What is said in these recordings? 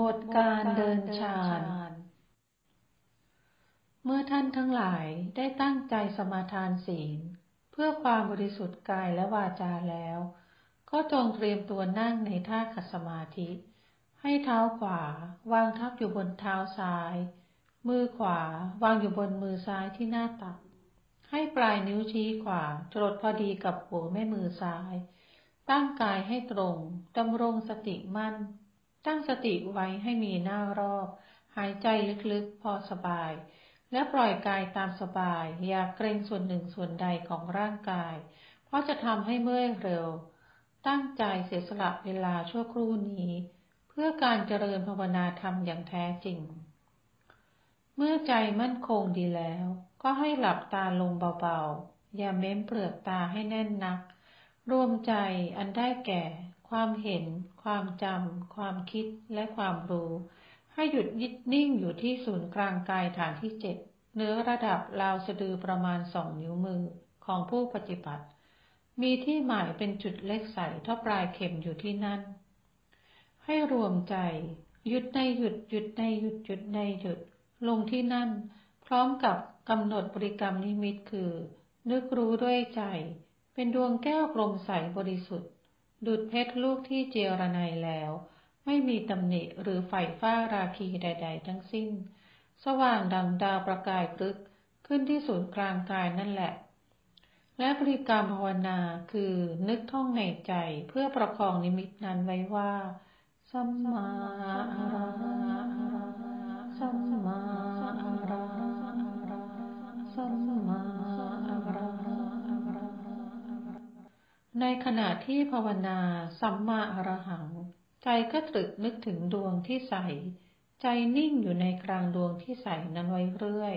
บทการเดินฌาน เมื่อท่านทั้งหลายได้ตั้งใจสมาทานศีล เพื่อความบริสุทธิ์กายและวาจาแล้ว ก็จงเตรียมตัวนั่งในท่าขัดสมาธิ ให้เท้าขวาวางทับอยู่บนเท้าซ้าย มือขวาวางอยู่บนมือซ้ายที่หน้าตัก ให้ปลายนิ้วชี้ขวาจรดพอดีกับหัวแม่มือซ้าย ตั้งกายให้ตรงดำรงสติมั่น ตั้งสติไว้ให้มีหน้ารอบ หายใจลึกๆพอสบาย และปล่อยกายตามสบาย อย่าเกรงส่วนหนึ่งส่วนใดของร่างกาย เพราะจะทำให้เมื่อยเร็ว ตั้งใจเสียสละเวลาชั่วครู่นี้ เพื่อการเจริญภาวนาธรรมอย่างแท้จริง เมื่อใจมั่นคงดีแล้ว ก็ให้หลับตาลงเบาๆ อย่าเม้มเปลือกตาให้แน่นนัก รวมใจอันได้แก่ ความเห็น ความจำ ความคิด และความรู้ ให้หยุดยิดนิ่งอยู่ที่ศูนย์กลางกายฐานที่เจ็ดเนื้อระดับราวสะดือประมาณสองนิ้วมือของผู้ปฏิบัติ มีที่หมายเป็นจุดเล็กใสเท่าปลายเข็มอยู่ที่นั่น ให้รวมใจ หยุดในหยุดหยุดในหยุดหยุดในหยุด ลงที่นั่น พร้อมกับกำหนดบริกรรมนิมิตคือ นึกรู้ด้วยใจ เป็นดวงแก้วกลมใสบริสุทธิ์ ดุดเพชรลูกที่เจรไนแล้ว ไม่มีตำหนิหรือไฟฟ้าราคีใด ๆ ทั้งสิ้น สว่างดังดาวประกายพลึกขึ้นที่ศูนย์กลางกายนั่นแหละ และบริกรรมภาวนาคือนึกท่องในใจเพื่อประคองนิมิตนั้นไว้ว่า สัมมาอรสัมมา ในขณะที่ภาวนาสัมมาอรหัง ใจก็ตรึกนึกถึงดวงที่ใส ใจนิ่งอยู่ในกลางดวงที่ใสนั้นไว้เรื่อย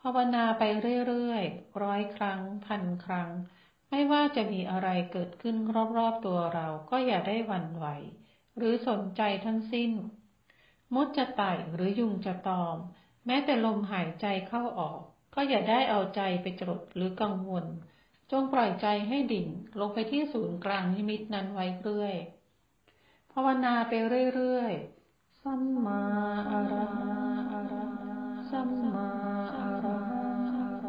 ภาวนาไปเรื่อยๆ ร้อยครั้ง พันครั้ง ไม่ว่าจะมีอะไรเกิดขึ้นรอบๆตัวเราก็อย่าได้หวั่นไหว หรือสนใจทั้งสิ้น มดจะไต่หรือยุงจะตอม แม้แต่ลมหายใจเข้าออก ก็อย่าได้เอาใจไปจดหรือกังวล จงปล่อยใจให้ดิ่งลงไปที่ศูนย์กลางนิมิตนั้นไว้เรื่อยภาวนาไปเรื่อยๆ สัมมาอรหังสัมมาอรหัง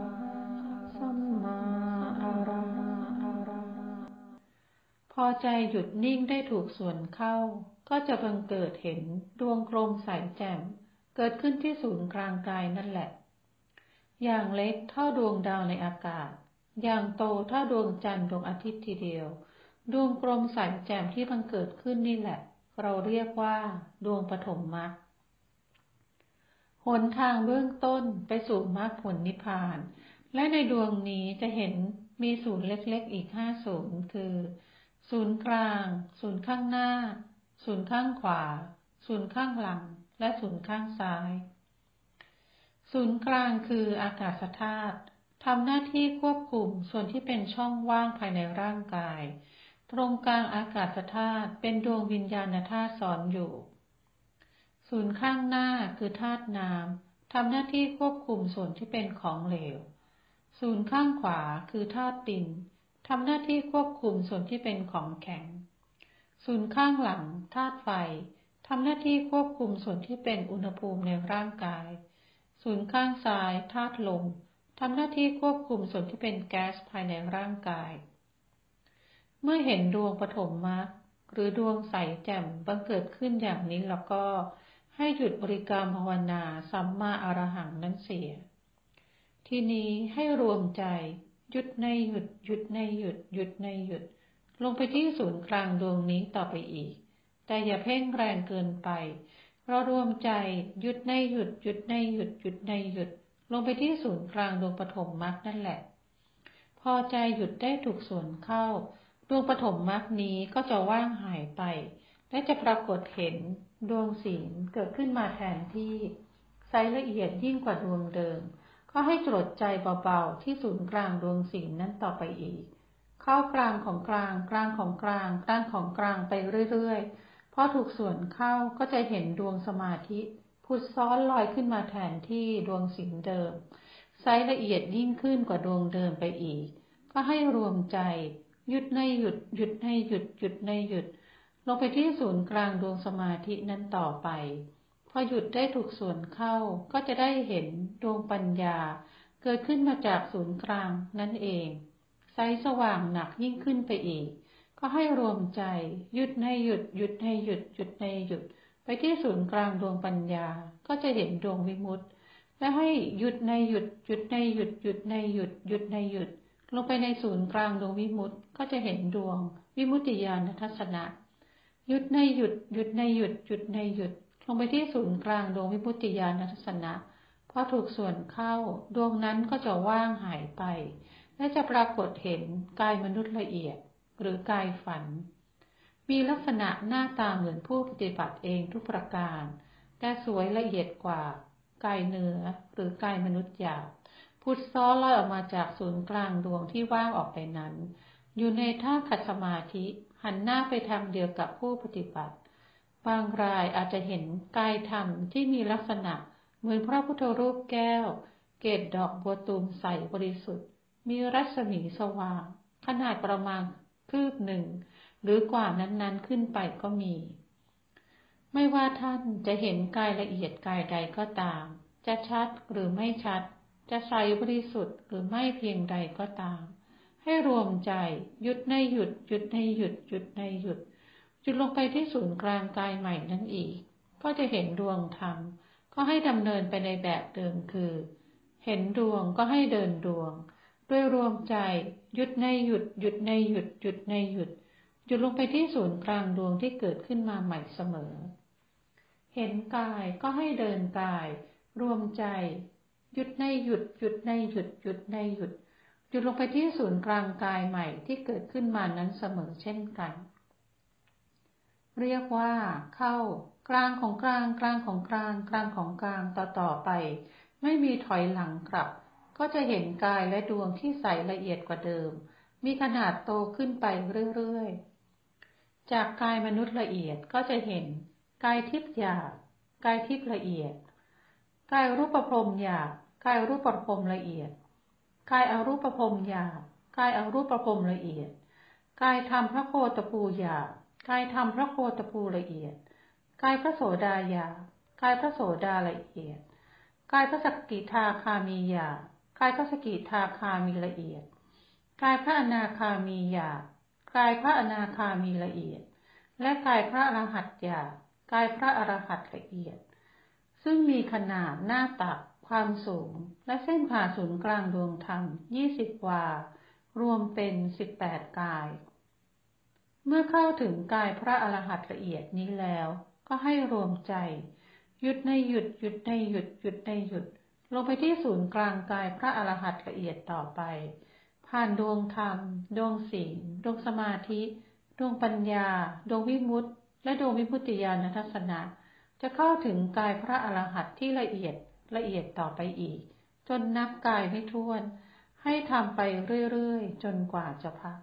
สัมมาอรหังพอใจหยุดนิ่งได้ถูกส่วนเข้า ก็จะบังเกิดเห็นดวงกลมใสแจ่มเกิดขึ้นที่ศูนย์กลางกายนั่นแหละ อย่างเล็กเท่าดวงดาวในอากาศ อย่างโตเท่าดวงจันทร์ดวงอาทิตย์ทีเดียว ดวงกลมใสแจ่มที่บังเกิดขึ้นนี่แหละ เราเรียกว่า ดวงปฐมมรรคหนทางเบื้องต้นไปสู่มรรคผลนิพพาน และในดวงนี้จะเห็นมีศูนย์เล็กๆอีกห้าศูนย์คือ ศูนย์กลาง ศูนย์ข้างหน้า ศูนย์ข้างขวา ศูนย์ข้างหลัง และศูนย์ข้างซ้าย ศูนย์กลางคืออากาศธาตุ ทำหน้าที่ควบคุมส่วนที่เป็นช่องว่างภายในร่างกาย ตรงกลางอากาศธาตุเป็นดวงวิญญาณธาตุสอนอยู่ ศูนย์ข้างหน้าคือธาตุน้ำทำหน้าที่ควบคุมส่วนที่เป็นของเหลว ศูนย์ข้างขวาคือธาตุดินทำหน้าที่ควบคุมส่วนที่เป็นของแข็ง ศูนย์ข้างหลังธาตุไฟทำหน้าที่ควบคุมส่วนที่เป็นอุณหภูมิในร่างกาย ศูนย์ข้างซ้ายธาตุลม ทำหน้าที่ควบคุมส่วนที่เป็นแก๊สภายในร่างกาย เมื่อเห็นดวงปฐมมรรคหรือดวงใสแจ่มบังเกิดขึ้นอย่างนี้แล้วก็ให้หยุดบริกรรมภาวนาสัมมาอารหังนั้นเสีย ทีนี้ให้รวมใจ หยุดในหยุด หยุดในหยุด หยุดในหยุด ลงไปที่ศูนย์กลางดวงนี้ต่อไปอีก แต่อย่าเพ่งแรงเกินไปเรารวมใจ หยุดในหยุด หยุดในหยุด หยุดในหยุด ลงไปที่ศูนย์กลางดวงปฐมมรรคนั่นแหละ พอใจหยุดได้ถูกส่วนเข้า ดวงปฐมมรรคนี้ก็จะว่างหายไป และจะปรากฏเห็นดวงศีลเกิดขึ้นมาแทนที่ใสละเอียดยิ่งกว่าดวงเดิม ก็ให้จดใจเบาๆที่ศูนย์กลางดวงศีลนั้นต่อไปอีก เข้ากลางของกลางกลางของกลางกลางของกลางไปเรื่อยๆพอถูกส่วนเข้าก็จะเห็นดวงสมาธิ ผุดซ้อนลอยขึ้นมาแทนที่ดวงสิงเดิม ไซละเอียดยิ่งขึ้นกว่าดวงเดิมไปอีก ก็ให้รวมใจ หยุดในหยุด หยุดในหยุด หยุดในหยุด ลงไปที่ศูนย์กลางดวงสมาธินั้นต่อไป พอหยุดได้ถูกส่วนเข้าก็จะได้เห็นดวงปัญญา เกิดขึ้นมาจากศูนย์กลางนั่นเองใสสว่างหนักยิ่งขึ้นไปอีก ก็ให้รวมใจ หยุดในหยุด หยุดในหยุด หยุดในหยุด ไปที่ศูนย์กลางดวงปัญญาก็จะเห็นดวงวิมุตติ และให้หยุดในหยุดหยุดในหยุดหยุดในหยุดหยุดในหยุด ลงไปในศูนย์กลางดวงวิมุตติก็จะเห็นดวง วิมุตติญาณทัศนะหยุดในหยุดหยุดในหยุดหยุดในหยุด ลงไปที่ศูนย์กลางดวงวิมุตติญาณทัศนะพอถูกส่วนเข้าดวงนั้นก็จะว่างหายไป และจะปรากฏเห็นกายมนุษย์ละเอียด หรือกายฝัน มีลักษณะหน้าตาเหมือนผู้ปฏิบัติเองทุกประการ แต่สวยละเอียดกว่ากายเนื้อหรือกายมนุษย์หยาบพุทธซ้อลอยออกมาจากศูนย์กลางดวงที่ว่างออกไปนั้น อยู่ในท่าขัดสมาธิหันหน้าไปทางเดียวกับผู้ปฏิบัติ บางรายอาจจะเห็นกายธรรมที่มีลักษณะเหมือนพระพุทธรูปแก้ว เกศดอกบัวตูมใสบริสุทธิ์ มีรัศมีสว่าง ขนาดประมาณคืบหนึ่ง หรือกว่านั้นๆขึ้นไปก็มี ไม่ว่าท่านจะเห็นกายละเอียดกายใดก็ตาม จะชัดหรือไม่ชัด จะใสบริสุทธิ์หรือไม่เพียงใดก็ตาม ให้รวมใจหยุดในหยุดหยุดในหยุดหยุดในหยุดจุดลงไปที่ศูนย์กลางกายใหม่นั่นอีก ก็จะเห็นดวงธรรม ก็ให้ดำเนินไปในแบบเดิมคือ เห็นดวงก็ให้เดินดวง ด้วยรวมใจหยุดในหยุดหยุดในหยุดหยุดในหยุด หยุดลงไปที่ศูนย์กลางดวงที่เกิดขึ้นมาใหม่เสมอ เห็นกายก็ให้เดินกาย รวมใจ หยุดในหยุดหยุดในหยุดหยุดในหยุด จุดลงไปที่ศูนย์กลางกายใหม่ที่เกิดขึ้นมานั้นเสมอเช่นกัน เรียกว่า เข้า กลางของกลางกลางของกลางกลางของกลางต่อต่อไป ไม่มีถอยหลังกลับ ก็จะเห็นกายและดวงที่ใสละเอียดกว่าเดิม มีขนาดโตขึ้นไปเรื่อยๆ จากกายมนุษย์ละเอียดก็จะเห็นกายทิพย์หยาบกายทิพย์ละเอียดกายรูปพรมหยาบกายรูปประพรมละเอียดกายอารูปภพรมหยาบกายอารูปภพรมละเอียดกายธรรมพระโคตปูหยาบกายธรรมพระโคตปูละเอียดกายพระโสดาหยาบกายพระโสดาละเอียดกายพระสกิทาคามีหยาบกายพระสกิทาคามีละเอียดกายพระอนาคามีหยาบ กายพระอนาคามีละเอียด และกายพระอรหัตหยาบกายพระอรหัตละเอียด ซึ่งมีขนาดหน้าตัก ความสูง และเส้นผ่าศูนย์กลางดวงธรรมยี่สิบวา รวมเป็นสิบแปดกาย เมื่อเข้าถึงกายพระอรหัตละเอียดนี้แล้ว ก็ให้รวมใจ หยุดในหยุดหยุดในหยุดหยุดในหยุด ลงไปที่ศูนย์กลางกายพระอรหัตละเอียดต่อไป ผ่านดวงธรรม ดวงศีล ดวงสมาธิ ดวงปัญญา ดวงวิมุตติ และดวงวิมุตติญาณทัศนะ จะเข้าถึงกายพระอรหันต์ที่ละเอียดละเอียดต่อไปอีก จนนับกายไม่ท้วน ให้ทำไปเรื่อยๆ จนกว่าจะพัก